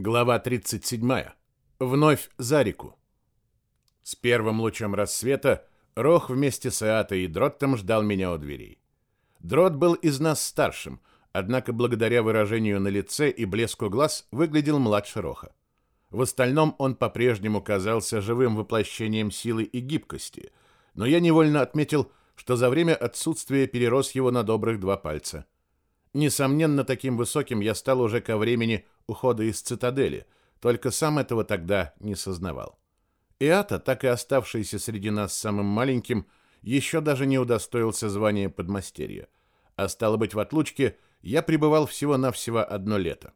Глава 37. Вновь за реку. С первым лучом рассвета Рох вместе с Эатой и Дроттом ждал меня у дверей. Дрот был из нас старшим, однако благодаря выражению на лице и блеску глаз выглядел младше Роха. В остальном он по-прежнему казался живым воплощением силы и гибкости, но я невольно отметил, что за время отсутствия перерос его на добрых два пальца. Несомненно, таким высоким я стал уже ко времени ухода из цитадели, только сам этого тогда не сознавал. Иата, так и оставшийся среди нас самым маленьким, еще даже не удостоился звания подмастерья. А стало быть, в отлучке я пребывал всего-навсего одно лето.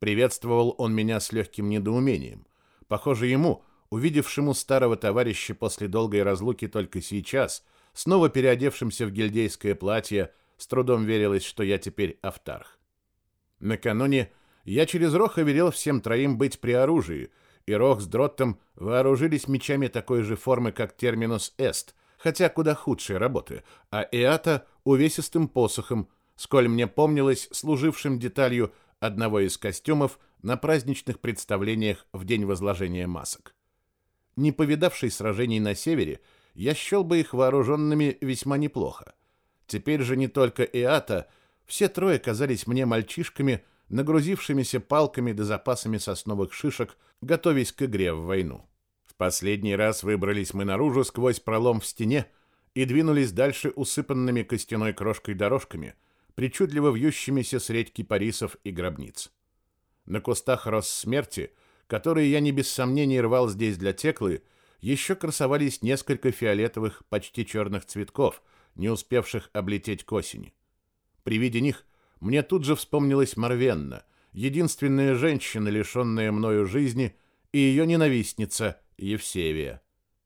Приветствовал он меня с легким недоумением. Похоже, ему, увидевшему старого товарища после долгой разлуки только сейчас, снова переодевшимся в гильдейское платье, с трудом верилось, что я теперь автарх. Накануне я через Роха велел всем троим быть при оружии, и Рох с Дроттом вооружились мечами такой же формы, как Терминус Эст, хотя куда худшие работы, а Эата — увесистым посохом, сколь мне помнилось, служившим деталью одного из костюмов на праздничных представлениях в день возложения масок. Не повидавший сражений на севере, я счел бы их вооруженными весьма неплохо. Теперь же не только Эата, все трое казались мне мальчишками — нагрузившимися палками да запасами сосновых шишек, готовясь к игре в войну. В последний раз выбрались мы наружу сквозь пролом в стене и двинулись дальше усыпанными костяной крошкой дорожками, причудливо вьющимися средь кипарисов и гробниц. На кустах роз смерти, которые я не без сомнений рвал здесь для теклы, еще красовались несколько фиолетовых, почти черных цветков, не успевших облететь к осени. При виде них мне тут же вспомнилась Марвенна, единственная женщина, лишенная мною жизни, и ее ненавистница Евсевия.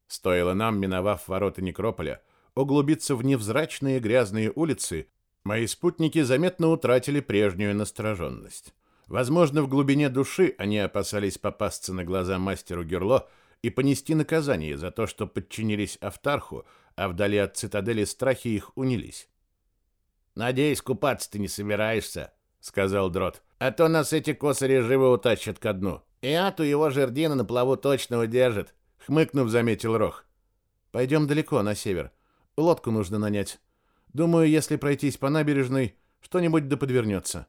Стоило нам, миновав ворота некрополя, углубиться в невзрачные грязные улицы, мои спутники заметно утратили прежнюю настороженность. Возможно, в глубине души они опасались попасться на глаза мастеру Герло и понести наказание за то, что подчинились Автарху, а вдали от цитадели страхи их унились. «Надеюсь, купаться ты не собираешься», — сказал Дрот. «А то нас эти косари живо утащат ко дну. И Ату его жердина на плаву точно удержит», — хмыкнув, заметил Рох. «Пойдем далеко, на север. Лодку нужно нанять. Думаю, если пройтись по набережной, что-нибудь да подвернется».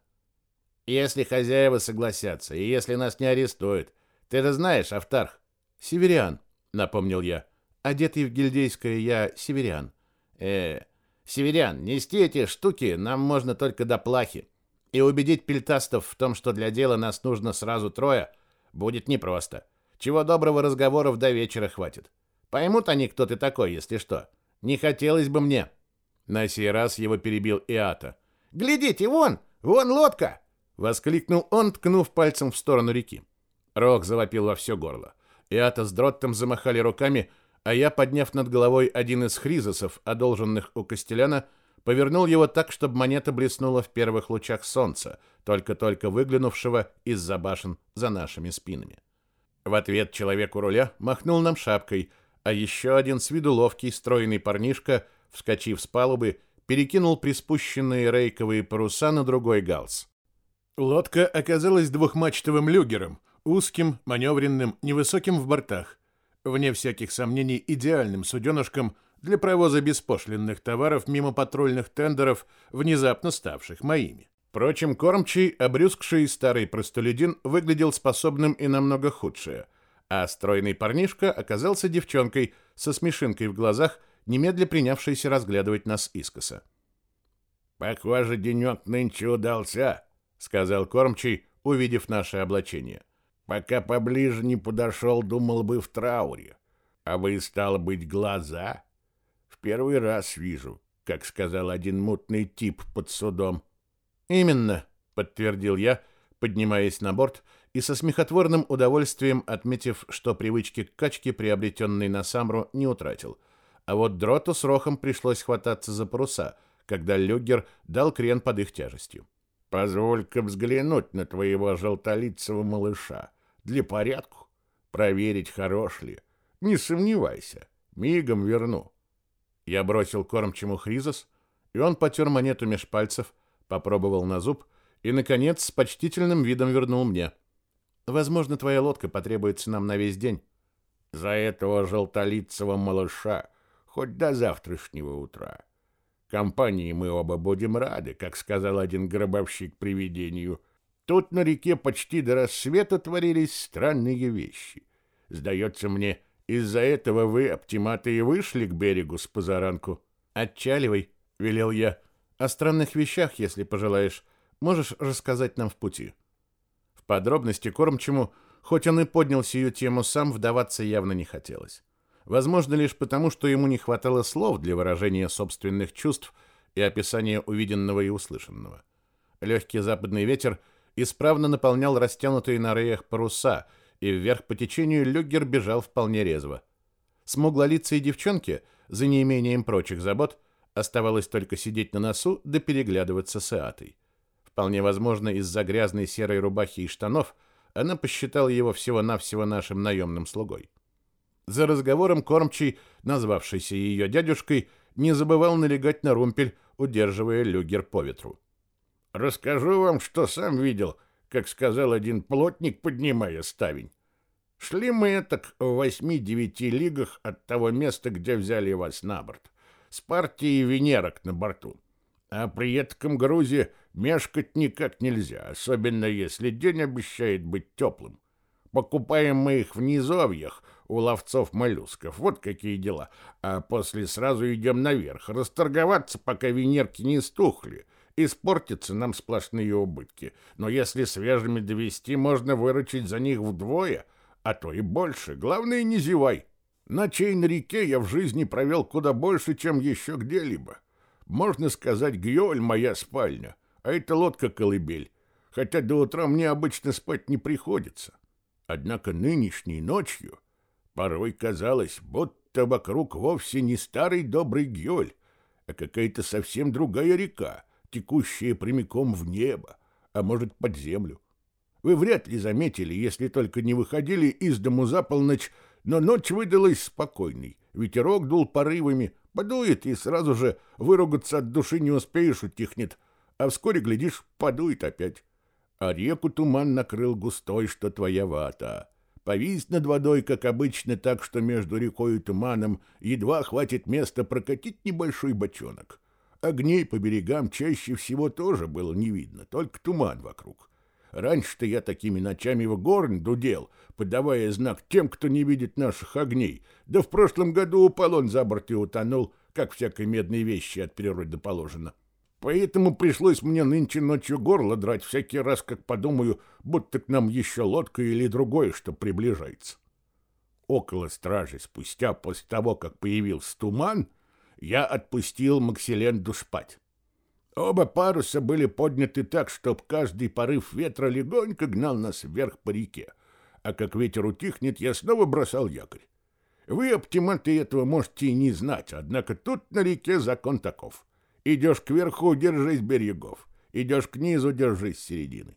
«Если хозяева согласятся, и если нас не арестуют. Ты же знаешь, Автарх?» «Северян», — напомнил я. «Одетый в гильдейское я северян». «Э, Северян, нести эти штуки нам можно только до плахи. И убедить пельтастов в том, что для дела нас нужно сразу трое, будет непросто. Чего доброго разговоров до вечера хватит. Поймут они, кто ты такой, если что. Не хотелось бы мне. На сей раз его перебил Иата. «Глядите, вон! Вон лодка!» Воскликнул он, ткнув пальцем в сторону реки. Рок завопил во все горло. Иата с Дроттом замахали руками, а я, подняв над головой один из хризосов, одолженных у Костеляна, повернул его так, чтобы монета блеснула в первых лучах солнца, только-только выглянувшего из-за башен за нашими спинами. В ответ человек у руля махнул нам шапкой, а еще один с виду ловкий стройный парнишка, вскочив с палубы, перекинул приспущенные рейковые паруса на другой галс. Лодка оказалась двухмачтовым люгером, узким, маневренным, невысоким в бортах – вне всяких сомнений, идеальным суденышком для провоза беспошлинных товаров мимо патрульных тендеров, внезапно ставших моими. Впрочем, кормчий, обрюзгший старый простолюдин выглядел способным и намного худшее, а стройный парнишка оказался девчонкой со смешинкой в глазах, немедля принявшейся разглядывать нас искоса. «Похоже, денек нынче удался», — сказал кормчий, увидев наше облачение. — Пока поближе не подошел, думал бы в трауре. А вы, стало быть, глаза? В первый раз вижу, как сказал один мутный тип под судом. Именно, подтвердил я, поднимаясь на борт и со смехотворным удовольствием отметив, что привычки к качке, приобретенной на Самру, не утратил. А вот дроту с рохом пришлось хвататься за паруса, когда люгер дал крен под их тяжестью. «Позволь-ка взглянуть на твоего желтолицего малыша для порядку, проверить, хорош ли. Не сомневайся, мигом верну. Я бросил кормчему хризос, и он потер монету меж пальцев, попробовал на зуб и, наконец, с почтительным видом вернул мне. Возможно, твоя лодка потребуется нам на весь день. За этого желтолицего малыша хоть до завтрашнего утра. Компании мы оба будем рады, как сказал один гробовщик привидению. Тут на реке почти до рассвета творились странные вещи. Сдается мне, из-за этого вы, оптиматы, и вышли к берегу с позаранку. Отчаливай, велел я. О странных вещах, если пожелаешь, можешь рассказать нам в пути. В подробности кормчему, хоть он и поднял сию тему сам, вдаваться явно не хотелось. Возможно, лишь потому, что ему не хватало слов для выражения собственных чувств и описания увиденного и услышанного. Легкий западный ветер исправно наполнял растянутые на реях паруса, и вверх по течению люгер бежал вполне резво. Смуглолицей девчонке, за неимением прочих забот, оставалось только сидеть на носу да переглядываться с Иатой. Вполне возможно, из-за грязной серой рубахи и штанов она посчитала его всего-навсего нашим наемным слугой. За разговором кормчий, назвавшийся ее дядюшкой, не забывал налегать на румпель, удерживая люгер по ветру. «Расскажу вам, что сам видел, как сказал один плотник, поднимая ставень. Шли мы так в восьми-девяти лигах от того места, где взяли вас на борт, с партией венерок на борту. А при этом грузе мешкать никак нельзя, особенно если день обещает быть теплым. Покупаем мы их в низовьях — у ловцов моллюсков. Вот какие дела. А после сразу идем наверх, расторговаться, пока венерки не стухли. Испортятся нам сплошные убытки. Но если свежими довести, можно выручить за них вдвое, а то и больше. Главное, не зевай. Ночей на реке я в жизни провел куда больше, чем еще где-либо. Можно сказать, Гьоль — моя спальня, а это лодка-колыбель. Хотя до утра мне обычно спать не приходится. Однако нынешней ночью Порой казалось, будто вокруг вовсе не старый добрый Гьоль, а какая-то совсем другая река, текущая прямиком в небо, а может, под землю. Вы вряд ли заметили, если только не выходили из дому за полночь, но ночь выдалась спокойной. Ветерок дул порывами, подует, и сразу же выругаться от души не успеешь, утихнет, а вскоре, глядишь, подует опять. А реку туман накрыл густой, что твоя вата повис над водой, как обычно, так что между рекой и туманом едва хватит места прокатить небольшой бочонок. Огней по берегам чаще всего тоже было не видно, только туман вокруг. Раньше-то я такими ночами в горн дудел, подавая знак тем, кто не видит наших огней. Да в прошлом году упал он за борт и утонул, как всякой медной вещи от природы положено. — Поэтому пришлось мне нынче ночью горло драть всякий раз, как подумаю, будто к нам еще лодка или другое, что приближается. Около стражи спустя, после того, как появился туман, я отпустил Максиленду спать. Оба паруса были подняты так, чтоб каждый порыв ветра легонько гнал нас вверх по реке, а как ветер утихнет, я снова бросал якорь. Вы, оптиманты, этого можете и не знать, однако тут на реке закон таков — Идешь кверху, держись берегов. Идешь к низу, держись середины.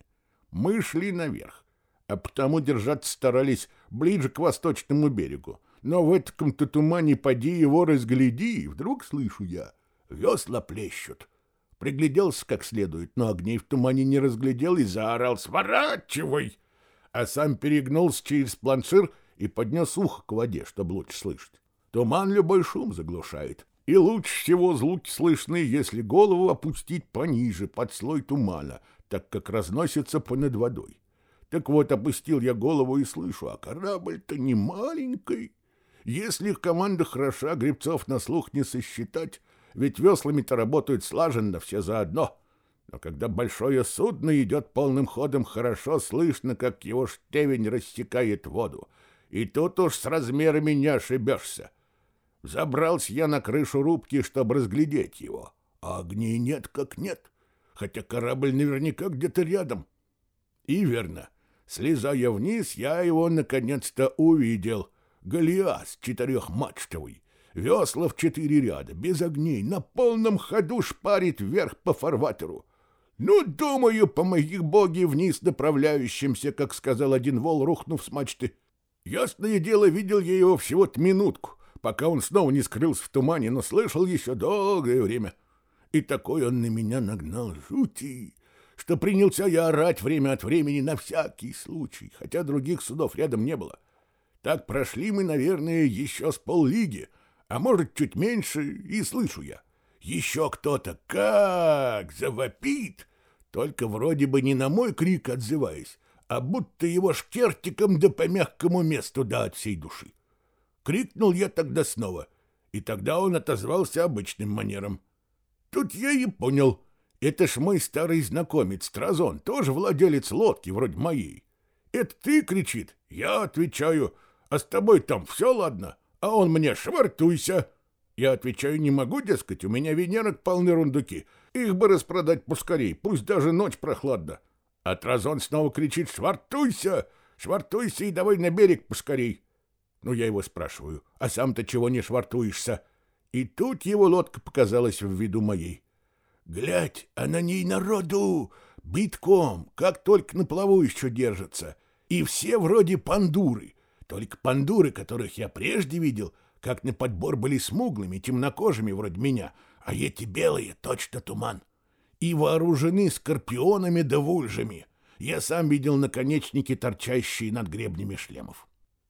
Мы шли наверх, а потому держаться старались ближе к восточному берегу. Но в этом-то тумане поди его разгляди, и вдруг слышу я, весла плещут. Пригляделся как следует, но огней в тумане не разглядел и заорал «Сворачивай!» А сам перегнулся через планшир и поднес ухо к воде, чтобы лучше слышать. Туман любой шум заглушает. И лучше всего звуки слышны, если голову опустить пониже, под слой тумана, так как разносится понад водой. Так вот, опустил я голову и слышу, а корабль-то не маленький. Если их команда хороша, гребцов на слух не сосчитать, ведь веслами-то работают слаженно, все заодно. Но когда большое судно идет полным ходом, хорошо слышно, как его штевень рассекает воду. И тут уж с размерами не ошибешься. Забрался я на крышу рубки, чтобы разглядеть его. А огней нет как нет, хотя корабль наверняка где-то рядом. И верно, слезая вниз, я его наконец-то увидел. Голиас четырехмачтовый, весла в четыре ряда, без огней, на полном ходу шпарит вверх по фарватеру. Ну, думаю, по моих боги вниз направляющимся, как сказал один вол, рухнув с мачты. Ясное дело, видел я его всего-то минутку пока он снова не скрылся в тумане, но слышал еще долгое время. И такой он на меня нагнал жути, что принялся я орать время от времени на всякий случай, хотя других судов рядом не было. Так прошли мы, наверное, еще с поллиги, а может, чуть меньше, и слышу я. Еще кто-то как завопит, только вроде бы не на мой крик отзываясь, а будто его шкертиком да по мягкому месту да от всей души. Крикнул я тогда снова, и тогда он отозвался обычным манером. Тут я и понял, это ж мой старый знакомец Тразон, тоже владелец лодки вроде моей. Это ты, кричит, я отвечаю, а с тобой там все ладно, а он мне швартуйся. Я отвечаю, не могу, дескать, у меня венерок полны рундуки, их бы распродать поскорей, пусть даже ночь прохладна. А Тразон снова кричит «Швартуйся! Швартуйся и давай на берег поскорей!» Ну, я его спрашиваю, а сам-то чего не швартуешься? И тут его лодка показалась в виду моей. Глядь, а на ней народу битком, как только на плаву еще держатся. И все вроде пандуры. Только пандуры, которых я прежде видел, как на подбор были смуглыми, темнокожими вроде меня, а эти белые точно туман. И вооружены скорпионами да вульжами. Я сам видел наконечники, торчащие над гребнями шлемов.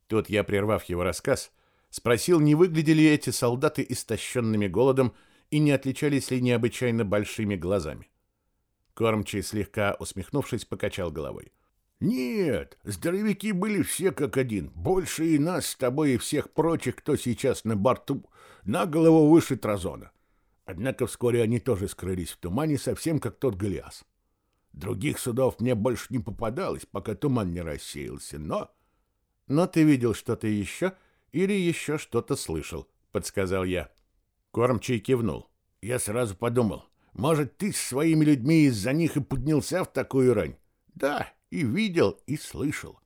Тут я, прервав его рассказ, спросил, не выглядели эти солдаты истощенными голодом и не отличались ли необычайно большими глазами. Кормчий, слегка усмехнувшись, покачал головой. «Нет, здоровяки были все как один, больше и нас с тобой и всех прочих, кто сейчас на борту, на голову выше Тразона. Однако вскоре они тоже скрылись в тумане, совсем как тот Голиас. Других судов мне больше не попадалось, пока туман не рассеялся, но но ты видел что-то еще или еще что-то слышал, подсказал я. Кормчий кивнул. Я сразу подумал, может, ты с своими людьми из-за них и поднялся в такую рань? Да, и видел, и слышал.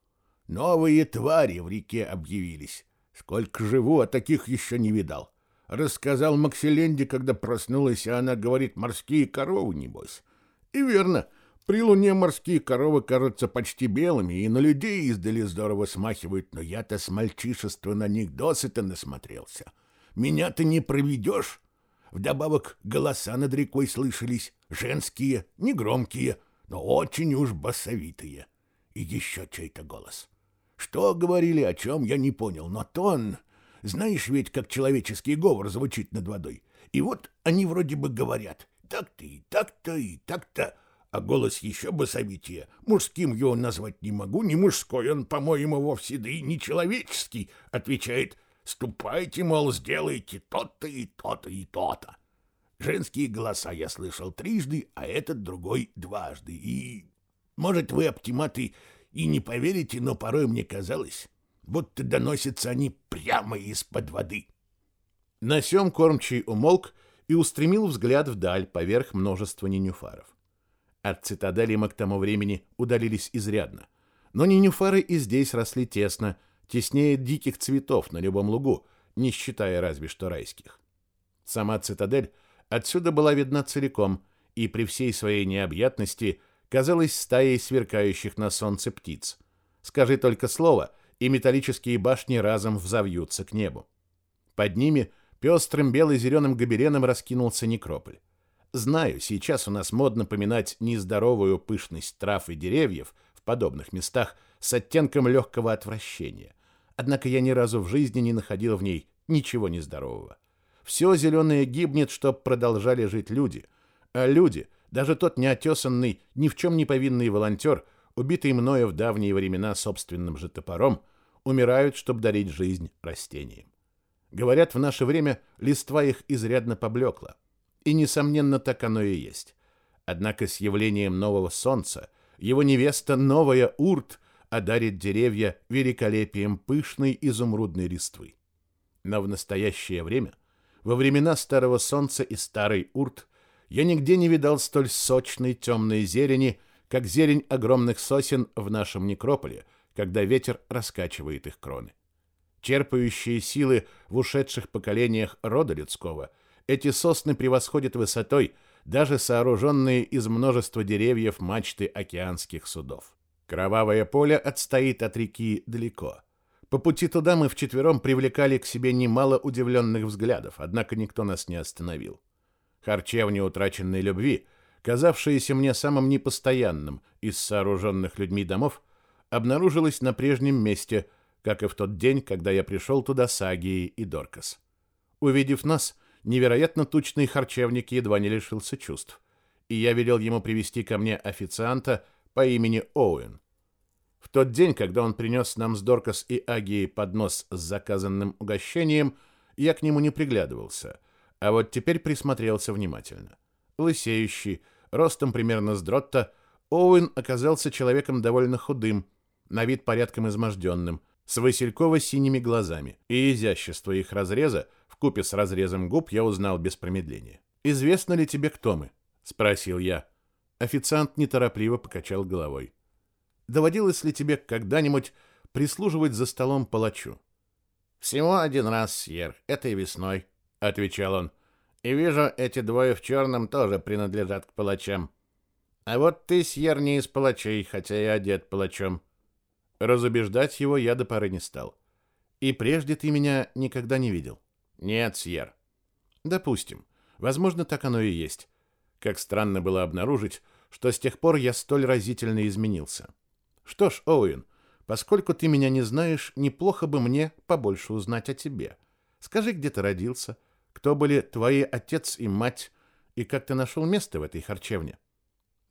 Новые твари в реке объявились. Сколько живу, а таких еще не видал. Рассказал Макселенде, когда проснулась, а она говорит, морские коровы, небось. И верно, — при луне морские коровы кажутся почти белыми и на людей издали здорово смахивают, но я-то с мальчишества на них досыта насмотрелся. Меня ты не проведешь. Вдобавок голоса над рекой слышались, женские, негромкие, но очень уж басовитые. И еще чей-то голос. Что говорили, о чем, я не понял, но тон... Знаешь ведь, как человеческий говор звучит над водой. И вот они вроде бы говорят «так-то и так-то и так-то», а голос еще басовитее. Мужским его назвать не могу, не мужской он, по-моему, вовсе, да и не человеческий, отвечает «Ступайте, мол, сделайте то-то и то-то и то-то». Женские голоса я слышал трижды, а этот другой дважды. И, может, вы, оптиматы, и не поверите, но порой мне казалось, будто доносятся они прямо из-под воды. На сём кормчий умолк и устремил взгляд вдаль поверх множества ненюфаров. От цитадели мы к тому времени удалились изрядно. Но ненюфары и здесь росли тесно, теснее диких цветов на любом лугу, не считая разве что райских. Сама цитадель отсюда была видна целиком, и при всей своей необъятности казалась стаей сверкающих на солнце птиц. Скажи только слово, и металлические башни разом взовьются к небу. Под ними пестрым бело-зеленым гобеленом раскинулся некрополь. Знаю, сейчас у нас модно поминать нездоровую пышность трав и деревьев в подобных местах с оттенком легкого отвращения. Однако я ни разу в жизни не находил в ней ничего нездорового. Все зеленое гибнет, чтоб продолжали жить люди. А люди, даже тот неотесанный, ни в чем не повинный волонтер, убитый мною в давние времена собственным же топором, умирают, чтобы дарить жизнь растениям. Говорят, в наше время листва их изрядно поблекла. И, несомненно, так оно и есть. Однако с явлением нового солнца его невеста, новая Урт, одарит деревья великолепием пышной изумрудной листвы. Но в настоящее время, во времена старого солнца и старой Урт, я нигде не видал столь сочной темной зелени, как зелень огромных сосен в нашем некрополе, когда ветер раскачивает их кроны. Черпающие силы в ушедших поколениях рода людского – эти сосны превосходят высотой даже сооруженные из множества деревьев мачты океанских судов. Кровавое поле отстоит от реки далеко. По пути туда мы вчетвером привлекали к себе немало удивленных взглядов, однако никто нас не остановил. Харчевня утраченной любви, казавшееся мне самым непостоянным из сооруженных людьми домов, обнаружилось на прежнем месте, как и в тот день, когда я пришел туда с Агией и Доркас. Увидев нас, невероятно тучный харчевник едва не лишился чувств, и я велел ему привести ко мне официанта по имени Оуэн. Тот день, когда он принес нам с Доркас и Агией поднос с заказанным угощением, я к нему не приглядывался, а вот теперь присмотрелся внимательно. Лысеющий, ростом примерно с Дротта, Оуэн оказался человеком довольно худым, на вид порядком изможденным, с васильково-синими глазами, и изящество их разреза в купе с разрезом губ я узнал без промедления. «Известно ли тебе, кто мы?» — спросил я. Официант неторопливо покачал головой. Доводилось ли тебе когда-нибудь прислуживать за столом палачу? Всего один раз, Сьер, этой весной, отвечал он. И вижу, эти двое в черном тоже принадлежат к палачам. А вот ты, Сьер, не из палачей, хотя и одет палачом. Разубеждать его я до поры не стал. И прежде ты меня никогда не видел. Нет, Сьер. Допустим. Возможно, так оно и есть. Как странно было обнаружить, что с тех пор я столь разительно изменился. Что ж, Оуэн, поскольку ты меня не знаешь, неплохо бы мне побольше узнать о тебе. Скажи, где ты родился, кто были твои отец и мать, и как ты нашел место в этой харчевне?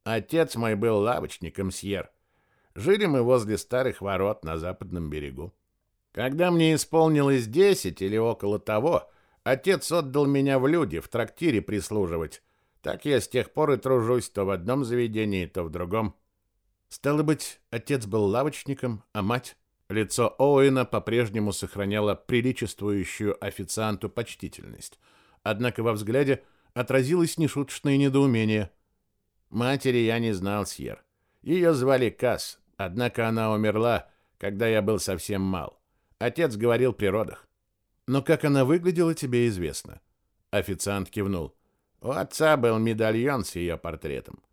Отец мой был лавочником Сьер. Жили мы возле старых ворот на западном берегу. Когда мне исполнилось десять или около того, отец отдал меня в люди в трактире прислуживать. Так я с тех пор и тружусь то в одном заведении, то в другом. Стало быть, отец был лавочником, а мать? Лицо Оуэна по-прежнему сохраняло приличествующую официанту почтительность. Однако во взгляде отразилось нешуточное недоумение. Матери я не знал, Сьер. Ее звали Касс, однако она умерла, когда я был совсем мал. Отец говорил при родах. Но как она выглядела, тебе известно. Официант кивнул. У отца был медальон с ее портретом.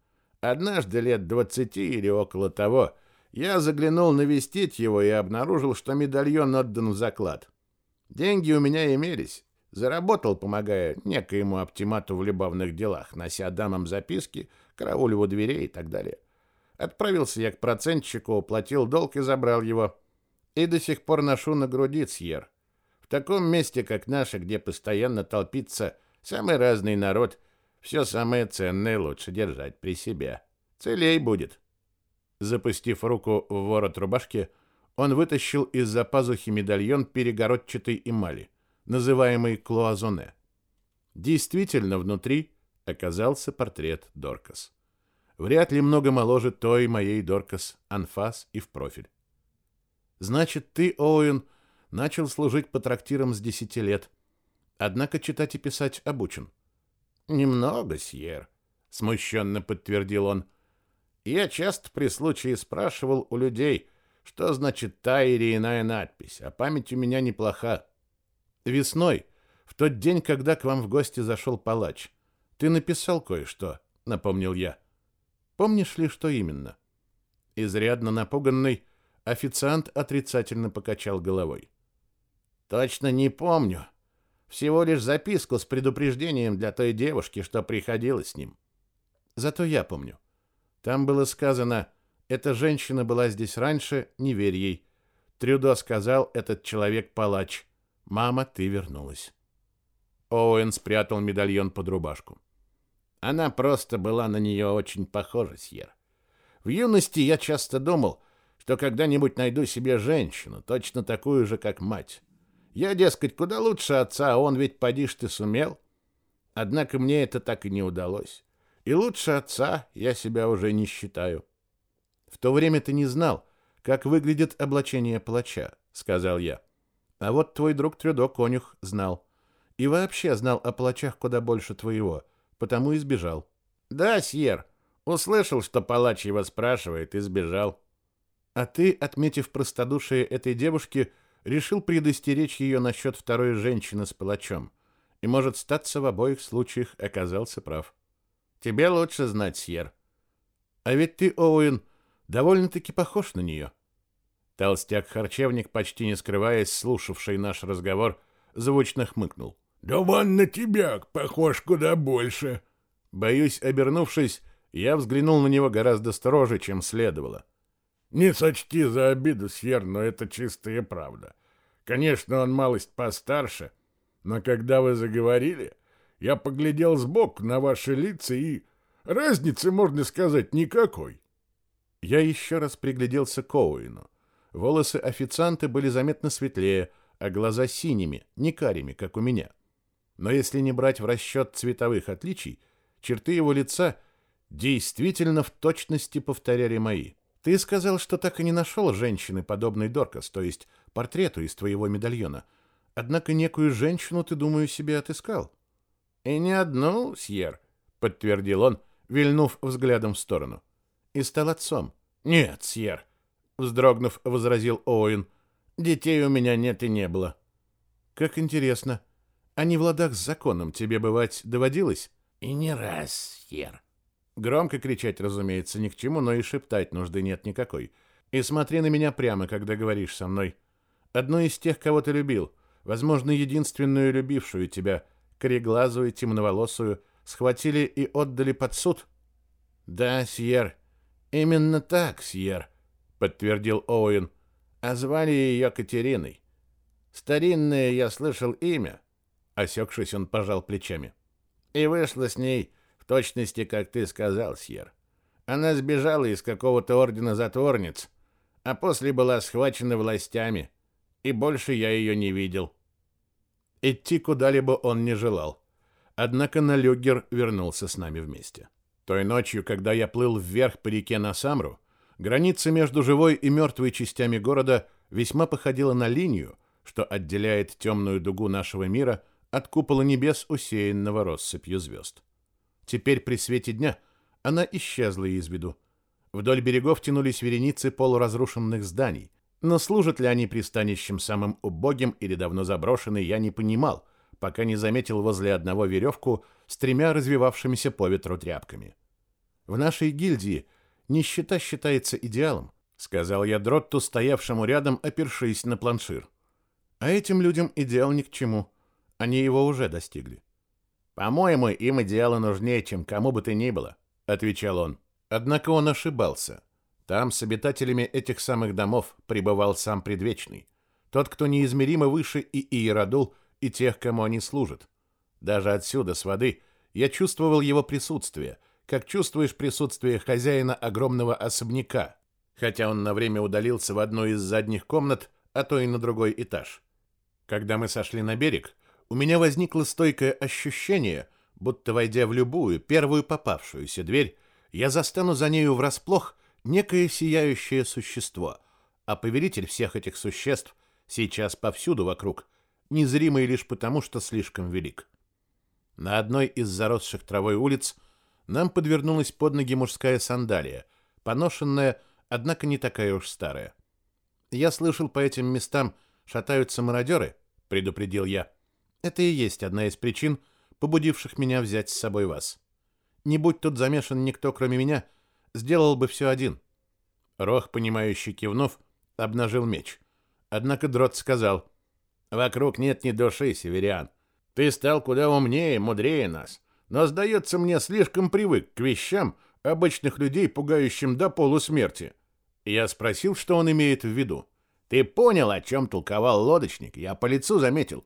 Однажды лет двадцати или около того я заглянул навестить его и обнаружил, что медальон отдан в заклад. Деньги у меня имелись. Заработал, помогая некоему оптимату в любовных делах, нося дамам записки, караулю у дверей и так далее. Отправился я к процентщику, уплатил долг и забрал его. И до сих пор ношу на груди Сьер. В таком месте, как наше, где постоянно толпится самый разный народ, все самое ценное лучше держать при себе. Целей будет. Запустив руку в ворот рубашки, он вытащил из-за пазухи медальон перегородчатой эмали, называемый клуазоне. Действительно, внутри оказался портрет Доркас. Вряд ли много моложе той моей Доркас, анфас и в профиль. Значит, ты, Оуэн, начал служить по трактирам с десяти лет. Однако читать и писать обучен. Немного, Сьер, смущенно подтвердил он. Я часто при случае спрашивал у людей, что значит та или иная надпись, а память у меня неплоха. Весной, в тот день, когда к вам в гости зашел палач, ты написал кое-что, напомнил я. Помнишь ли, что именно? Изрядно напуганный, официант отрицательно покачал головой. Точно не помню, всего лишь записку с предупреждением для той девушки, что приходила с ним. Зато я помню. Там было сказано, эта женщина была здесь раньше, не верь ей. Трюдо сказал, этот человек палач. Мама, ты вернулась. Оуэн спрятал медальон под рубашку. Она просто была на нее очень похожа, Сьер. В юности я часто думал, что когда-нибудь найду себе женщину, точно такую же, как мать. Я, дескать, куда лучше отца, а он ведь, поди ты, сумел. Однако мне это так и не удалось. И лучше отца я себя уже не считаю. В то время ты не знал, как выглядит облачение палача, сказал я. А вот твой друг Трюдо конюх знал. И вообще знал о палачах куда больше твоего, потому и сбежал. Да, Сьер, услышал, что палач его спрашивает, и сбежал. А ты, отметив простодушие этой девушки, решил предостеречь ее насчет второй женщины с палачом, и, может, статься в обоих случаях оказался прав. Тебе лучше знать, Сьер. А ведь ты, Оуэн, довольно-таки похож на нее. Толстяк-харчевник, почти не скрываясь, слушавший наш разговор, звучно хмыкнул. «Да вон на тебя похож куда больше!» Боюсь, обернувшись, я взглянул на него гораздо строже, чем следовало. Не сочти за обиду, Сьер, но это чистая правда. Конечно, он малость постарше, но когда вы заговорили, я поглядел сбоку на ваши лица и... Разницы, можно сказать, никакой. Я еще раз пригляделся к Оуэну. Волосы официанта были заметно светлее, а глаза синими, не карими, как у меня. Но если не брать в расчет цветовых отличий, черты его лица действительно в точности повторяли мои. Ты сказал, что так и не нашел женщины, подобной Доркас, то есть портрету из твоего медальона. Однако некую женщину ты, думаю, себе отыскал. И не одну, Сьер, подтвердил он, вильнув взглядом в сторону. И стал отцом. Нет, Сьер, вздрогнув, возразил Оуэн. Детей у меня нет и не было. Как интересно. А не в ладах с законом тебе бывать доводилось? И не раз, Сьер. Громко кричать, разумеется, ни к чему, но и шептать нужды нет никакой. И смотри на меня прямо, когда говоришь со мной. Одну из тех, кого ты любил, возможно, единственную любившую тебя, кореглазую, темноволосую, схватили и отдали под суд? Да, Сьер. Именно так, Сьер, подтвердил Оуэн. А звали ее Катериной. Старинное я слышал имя. Осекшись, он пожал плечами. И вышло с ней точности, как ты сказал, Сьер. Она сбежала из какого-то ордена затворниц, а после была схвачена властями, и больше я ее не видел. Идти куда-либо он не желал. Однако Налюгер вернулся с нами вместе. Той ночью, когда я плыл вверх по реке на Самру, граница между живой и мертвой частями города весьма походила на линию, что отделяет темную дугу нашего мира от купола небес, усеянного россыпью звезд. Теперь при свете дня она исчезла из виду. Вдоль берегов тянулись вереницы полуразрушенных зданий, но служат ли они пристанищем самым убогим или давно заброшенной, я не понимал, пока не заметил возле одного веревку с тремя развивавшимися по ветру тряпками. В нашей гильдии нищета считается идеалом, сказал я Дротту, стоявшему рядом, опершись на планшир. А этим людям идеал ни к чему. Они его уже достигли. «По-моему, им идеалы нужнее, чем кому бы то ни было», — отвечал он. Однако он ошибался. Там с обитателями этих самых домов пребывал сам Предвечный. Тот, кто неизмеримо выше и Иеродул, и тех, кому они служат. Даже отсюда, с воды, я чувствовал его присутствие, как чувствуешь присутствие хозяина огромного особняка, хотя он на время удалился в одну из задних комнат, а то и на другой этаж. Когда мы сошли на берег, у меня возникло стойкое ощущение, будто войдя в любую, первую попавшуюся дверь, я застану за нею врасплох некое сияющее существо, а повелитель всех этих существ сейчас повсюду вокруг, незримый лишь потому, что слишком велик. На одной из заросших травой улиц нам подвернулась под ноги мужская сандалия, поношенная, однако не такая уж старая. Я слышал, по этим местам шатаются мародеры, предупредил я. Это и есть одна из причин, побудивших меня взять с собой вас. Не будь тут замешан никто, кроме меня, сделал бы все один. Рох, понимающий кивнув, обнажил меч. Однако Дрот сказал, «Вокруг нет ни души, Северян. Ты стал куда умнее, мудрее нас, но, сдается мне, слишком привык к вещам обычных людей, пугающим до полусмерти». Я спросил, что он имеет в виду. «Ты понял, о чем толковал лодочник? Я по лицу заметил».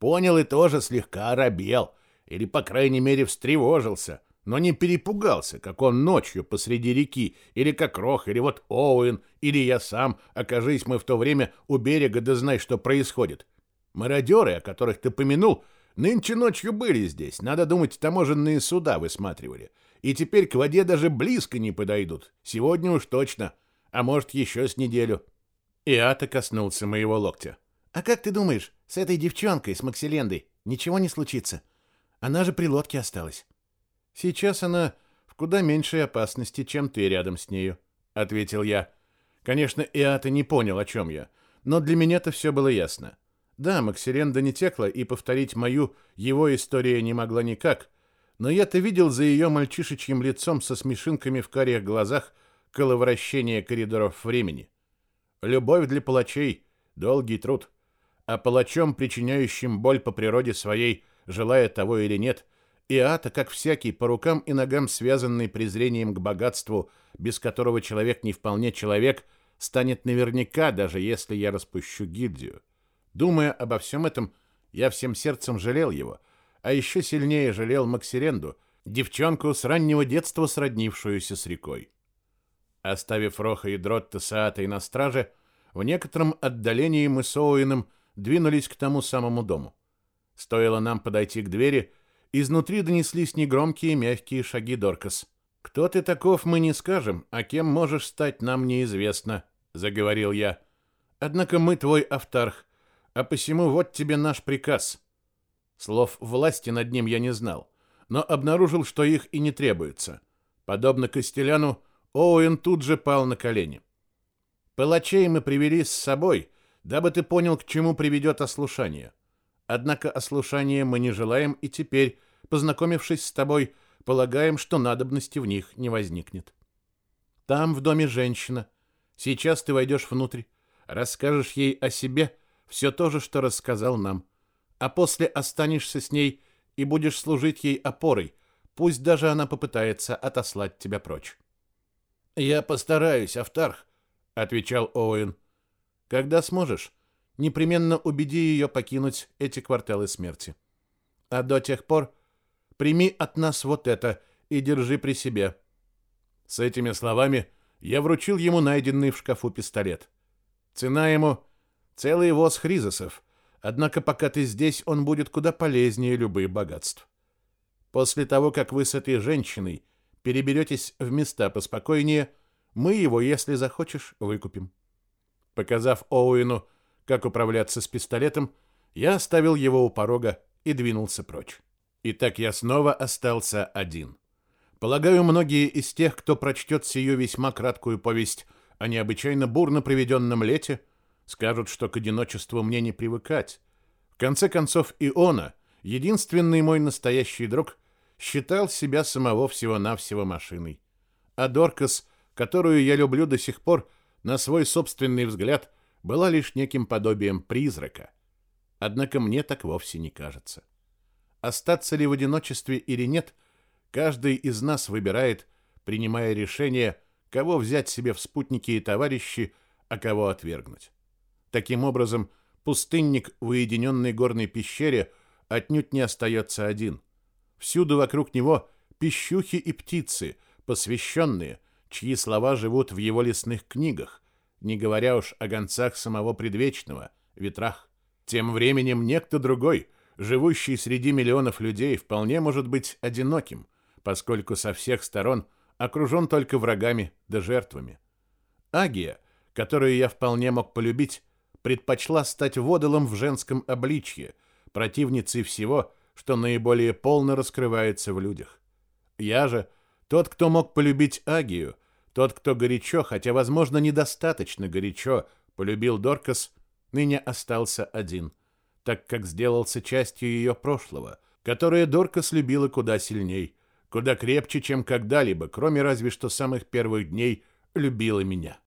Понял и тоже слегка оробел, или, по крайней мере, встревожился, но не перепугался, как он ночью посреди реки, или как Рох, или вот Оуэн, или я сам, окажись мы в то время у берега, да знай, что происходит. Мародеры, о которых ты помянул, нынче ночью были здесь, надо думать, таможенные суда высматривали, и теперь к воде даже близко не подойдут, сегодня уж точно, а может, еще с неделю. Иата коснулся моего локтя. «А как ты думаешь, с этой девчонкой, с Максилендой, ничего не случится? Она же при лодке осталась». «Сейчас она в куда меньшей опасности, чем ты рядом с нею», — ответил я. Конечно, Иата не понял, о чем я, но для меня-то все было ясно. Да, Максиленда не текла, и повторить мою, его история не могла никак, но я-то видел за ее мальчишечьим лицом со смешинками в карих глазах коловращение коридоров времени. Любовь для палачей — долгий труд — а палачом, причиняющим боль по природе своей, желая того или нет, и Ата, как всякий, по рукам и ногам связанный презрением к богатству, без которого человек не вполне человек, станет наверняка, даже если я распущу гильдию. Думая обо всем этом, я всем сердцем жалел его, а еще сильнее жалел Максиренду, девчонку с раннего детства сроднившуюся с рекой. Оставив Роха и Дротта с Аатой на страже, в некотором отдалении мы с Оуэном двинулись к тому самому дому. Стоило нам подойти к двери, Изнутри донеслись негромкие мягкие шаги Доркас. «Кто ты таков, мы не скажем, а кем можешь стать, нам неизвестно», — заговорил я. «Однако мы твой автарх, а посему вот тебе наш приказ». Слов власти над ним я не знал, но обнаружил, что их и не требуется. Подобно Костеляну, Оуэн тут же пал на колени. «Палачей мы привели с собой, дабы ты понял, к чему приведет ослушание. Однако ослушания мы не желаем и теперь, познакомившись с тобой, полагаем, что надобности в них не возникнет. Там в доме женщина. Сейчас ты войдешь внутрь, расскажешь ей о себе все то же, что рассказал нам, а после останешься с ней и будешь служить ей опорой, пусть даже она попытается отослать тебя прочь. «Я постараюсь, Автарх», — отвечал Оуэн. «Когда сможешь, непременно убеди ее покинуть эти кварталы смерти. А до тех пор прими от нас вот это и держи при себе. С этими словами я вручил ему найденный в шкафу пистолет. Цена ему целый воз хризосов, однако пока ты здесь, он будет куда полезнее любых богатств. После того, как вы с этой женщиной переберетесь в места поспокойнее, мы его, если захочешь, выкупим. Показав Оуэну, как управляться с пистолетом, я оставил его у порога и двинулся прочь. И так я снова остался один. Полагаю, многие из тех, кто прочтет сию весьма краткую повесть о необычайно бурно проведенном лете, скажут, что к одиночеству мне не привыкать. В конце концов, Иона, единственный мой настоящий друг, считал себя самого всего-навсего машиной. А Доркас, которую я люблю до сих пор, на свой собственный взгляд – была лишь неким подобием призрака. Однако мне так вовсе не кажется. Остаться ли в одиночестве или нет, каждый из нас выбирает, принимая решение, кого взять себе в спутники и товарищи, а кого отвергнуть. Таким образом, пустынник в уединенной горной пещере отнюдь не остается один. Всюду вокруг него пищухи и птицы, посвященные, чьи слова живут в его лесных книгах, не говоря уж о гонцах самого предвечного, ветрах. Тем временем некто другой, живущий среди миллионов людей, вполне может быть одиноким, поскольку со всех сторон окружен только врагами да жертвами. Агия, которую я вполне мог полюбить, предпочла стать водолом в женском обличье, противницей всего, что наиболее полно раскрывается в людях. Я же, тот, кто мог полюбить Агию, тот, кто горячо, хотя, возможно, недостаточно горячо, полюбил Доркас, ныне остался один, так как сделался частью ее прошлого, которое Доркас любила куда сильней, куда крепче, чем когда-либо, кроме разве что самых первых дней любила меня.